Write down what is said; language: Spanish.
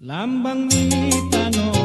Lambang minita no